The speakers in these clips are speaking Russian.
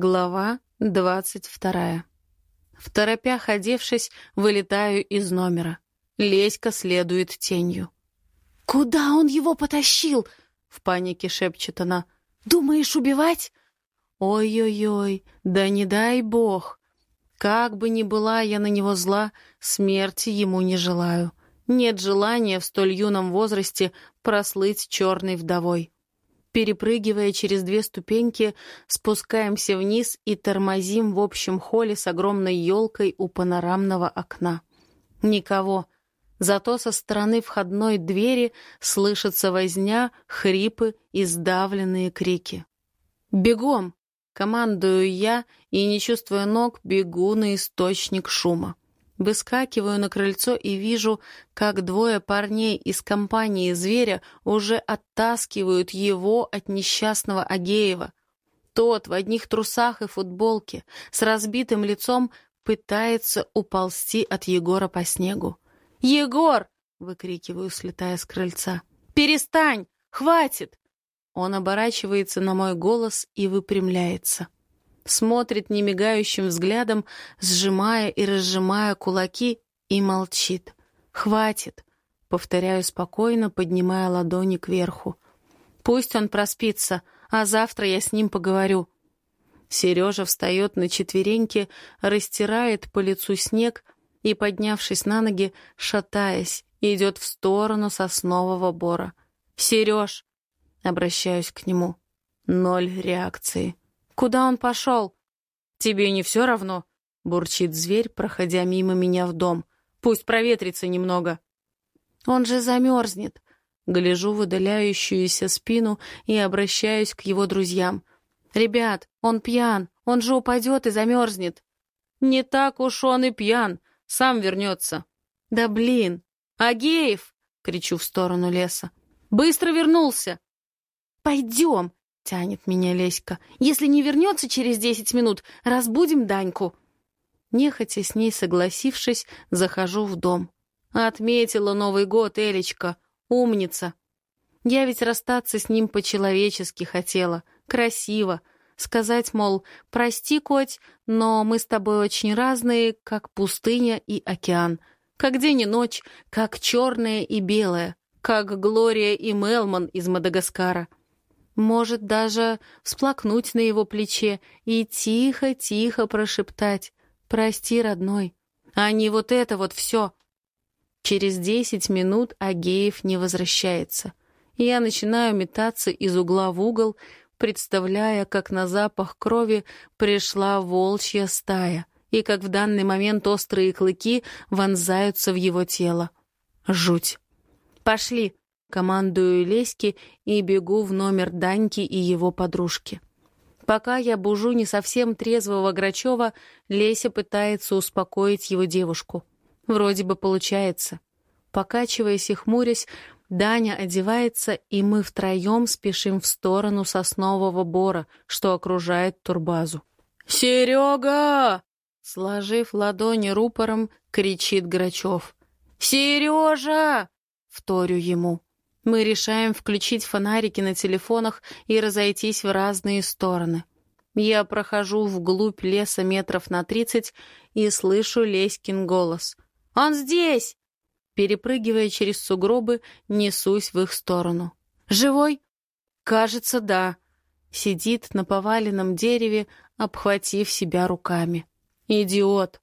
Глава двадцать вторая. В торопях одевшись, вылетаю из номера. Леська следует тенью. «Куда он его потащил?» — в панике шепчет она. «Думаешь убивать?» «Ой-ой-ой, да не дай бог! Как бы ни была я на него зла, смерти ему не желаю. Нет желания в столь юном возрасте прослыть черной вдовой». Перепрыгивая через две ступеньки, спускаемся вниз и тормозим в общем холле с огромной елкой у панорамного окна. Никого. Зато со стороны входной двери слышится возня, хрипы и сдавленные крики. «Бегом!» — командую я и, не чувствуя ног, бегу на источник шума. Выскакиваю на крыльцо и вижу, как двое парней из компании зверя уже оттаскивают его от несчастного Агеева. Тот в одних трусах и футболке, с разбитым лицом, пытается уползти от Егора по снегу. «Егор!» — выкрикиваю, слетая с крыльца. «Перестань! Хватит!» Он оборачивается на мой голос и выпрямляется смотрит немигающим взглядом, сжимая и разжимая кулаки, и молчит. «Хватит!» — повторяю спокойно, поднимая ладони кверху. «Пусть он проспится, а завтра я с ним поговорю». Сережа встает на четвереньки, растирает по лицу снег и, поднявшись на ноги, шатаясь, идет в сторону соснового бора. «Сереж!» — обращаюсь к нему. Ноль реакции. Куда он пошел? Тебе не все равно? Бурчит зверь, проходя мимо меня в дом. Пусть проветрится немного. Он же замерзнет. Гляжу в удаляющуюся спину и обращаюсь к его друзьям. «Ребят, он пьян, он же упадет и замерзнет». «Не так уж он и пьян, сам вернется». «Да блин! Агеев!» — кричу в сторону леса. «Быстро вернулся!» «Пойдем!» Тянет меня Леська. «Если не вернется через десять минут, разбудим Даньку». Нехотя с ней согласившись, захожу в дом. Отметила Новый год, Элечка. Умница. Я ведь расстаться с ним по-человечески хотела. Красиво. Сказать, мол, прости, коть, но мы с тобой очень разные, как пустыня и океан. Как день и ночь, как черное и белое, как Глория и Мелман из Мадагаскара. Может даже всплакнуть на его плече и тихо-тихо прошептать «Прости, родной», а не вот это вот все. Через десять минут Агеев не возвращается. Я начинаю метаться из угла в угол, представляя, как на запах крови пришла волчья стая и как в данный момент острые клыки вонзаются в его тело. Жуть. «Пошли!» Командую Леське и бегу в номер Даньки и его подружки. Пока я бужу не совсем трезвого Грачева, Леся пытается успокоить его девушку. Вроде бы получается. Покачиваясь и хмурясь, Даня одевается, и мы втроем спешим в сторону соснового бора, что окружает турбазу. «Серега!» Сложив ладони рупором, кричит Грачев. «Сережа!» — вторю ему. Мы решаем включить фонарики на телефонах и разойтись в разные стороны. Я прохожу вглубь леса метров на тридцать и слышу Леськин голос. «Он здесь!» Перепрыгивая через сугробы, несусь в их сторону. «Живой?» «Кажется, да». Сидит на поваленном дереве, обхватив себя руками. «Идиот!»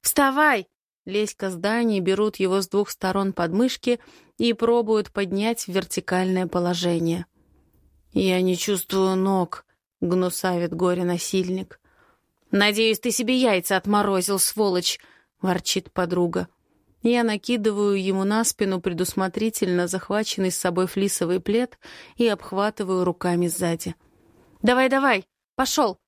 «Вставай!» Леська с Даней берут его с двух сторон подмышки и пробуют поднять в вертикальное положение. «Я не чувствую ног», — гнусавит горе-насильник. «Надеюсь, ты себе яйца отморозил, сволочь», — ворчит подруга. Я накидываю ему на спину предусмотрительно захваченный с собой флисовый плед и обхватываю руками сзади. «Давай, давай, пошел!»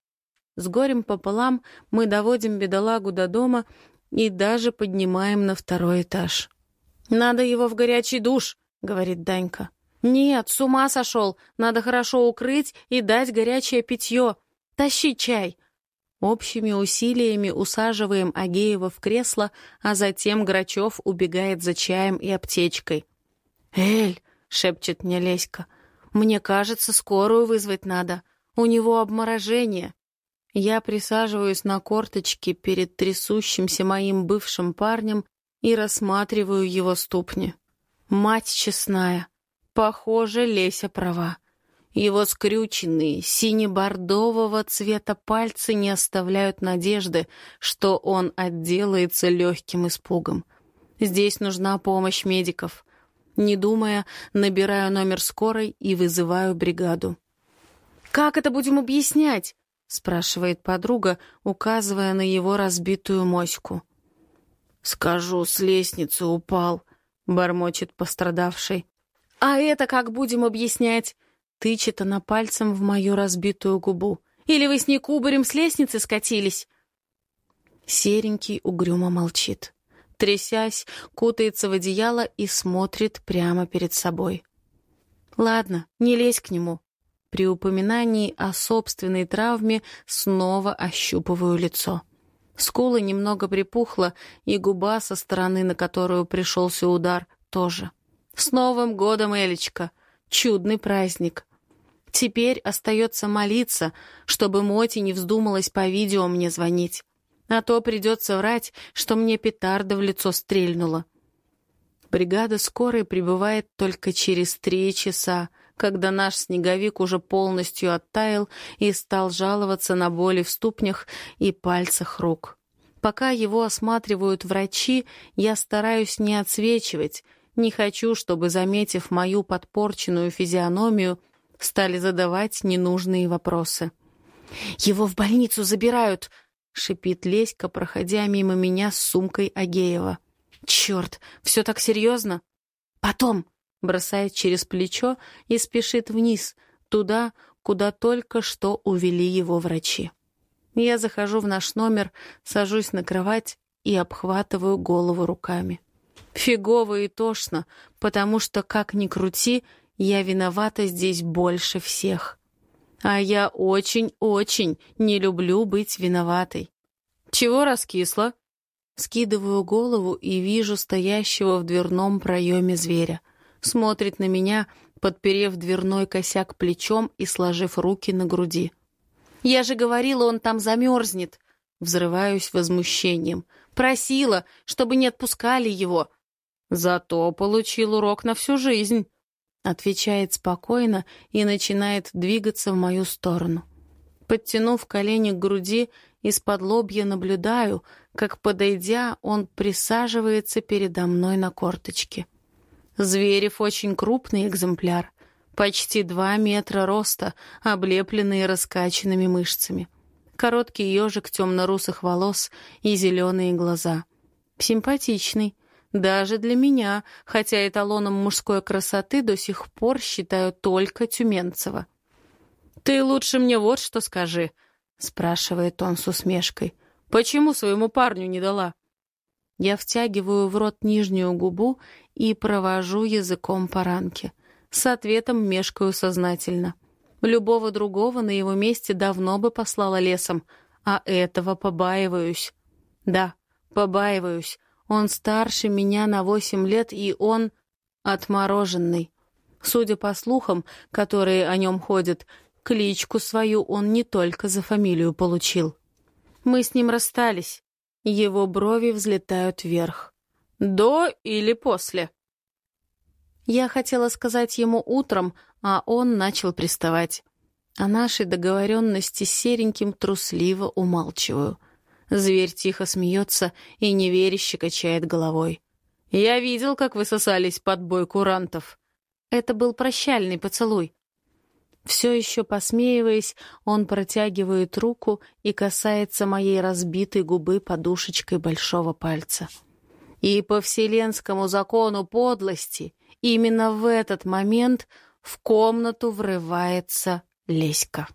С горем пополам мы доводим бедолагу до дома и даже поднимаем на второй этаж. «Надо его в горячий душ», — говорит Данька. «Нет, с ума сошел. Надо хорошо укрыть и дать горячее питье. Тащи чай». Общими усилиями усаживаем Агеева в кресло, а затем Грачев убегает за чаем и аптечкой. «Эль», — шепчет мне Леська, — «мне кажется, скорую вызвать надо. У него обморожение». Я присаживаюсь на корточки перед трясущимся моим бывшим парнем и рассматриваю его ступни. Мать честная, похоже, Леся права. Его скрюченные, сине-бордового цвета пальцы не оставляют надежды, что он отделается легким испугом. Здесь нужна помощь медиков. Не думая, набираю номер скорой и вызываю бригаду. «Как это будем объяснять?» — спрашивает подруга, указывая на его разбитую моську. «Скажу, с лестницы упал», — бормочет пострадавший. «А это как будем объяснять?» Тычет она пальцем в мою разбитую губу. «Или вы с ней кубарем с лестницы скатились?» Серенький угрюмо молчит. Трясясь, кутается в одеяло и смотрит прямо перед собой. «Ладно, не лезь к нему. При упоминании о собственной травме снова ощупываю лицо. Скула немного припухла, и губа со стороны, на которую пришелся удар, тоже. «С Новым годом, Элечка! Чудный праздник!» Теперь остается молиться, чтобы Моти не вздумалась по видео мне звонить. А то придется врать, что мне петарда в лицо стрельнула. Бригада скорой прибывает только через три часа, когда наш снеговик уже полностью оттаял и стал жаловаться на боли в ступнях и пальцах рук. Пока его осматривают врачи, я стараюсь не отсвечивать, не хочу, чтобы, заметив мою подпорченную физиономию, стали задавать ненужные вопросы. «Его в больницу забирают!» — шипит Леська, проходя мимо меня с сумкой Агеева. «Черт, все так серьезно?» «Потом!» Бросает через плечо и спешит вниз, туда, куда только что увели его врачи. Я захожу в наш номер, сажусь на кровать и обхватываю голову руками. Фигово и тошно, потому что, как ни крути, я виновата здесь больше всех. А я очень-очень не люблю быть виноватой. Чего раскисла? Скидываю голову и вижу стоящего в дверном проеме зверя — смотрит на меня, подперев дверной косяк плечом и сложив руки на груди. «Я же говорила, он там замерзнет!» Взрываюсь возмущением. «Просила, чтобы не отпускали его!» «Зато получил урок на всю жизнь!» Отвечает спокойно и начинает двигаться в мою сторону. Подтянув колени к груди, из-под лобья наблюдаю, как, подойдя, он присаживается передо мной на корточке. Зверев очень крупный экземпляр, почти два метра роста, облепленный раскачанными мышцами. Короткий ежик темно-русых волос и зеленые глаза. Симпатичный. Даже для меня, хотя эталоном мужской красоты до сих пор считаю только Тюменцева. «Ты лучше мне вот что скажи», — спрашивает он с усмешкой. «Почему своему парню не дала?» Я втягиваю в рот нижнюю губу и провожу языком по ранке. С ответом мешкаю сознательно. Любого другого на его месте давно бы послала лесом, а этого побаиваюсь. Да, побаиваюсь. Он старше меня на восемь лет, и он отмороженный. Судя по слухам, которые о нем ходят, кличку свою он не только за фамилию получил. Мы с ним расстались. Его брови взлетают вверх. «До или после?» Я хотела сказать ему утром, а он начал приставать. О нашей договоренности с сереньким трусливо умалчиваю. Зверь тихо смеется и неверяще качает головой. «Я видел, как вы сосались под бой курантов». Это был прощальный поцелуй. Все еще посмеиваясь, он протягивает руку и касается моей разбитой губы подушечкой большого пальца. И по вселенскому закону подлости именно в этот момент в комнату врывается Леська.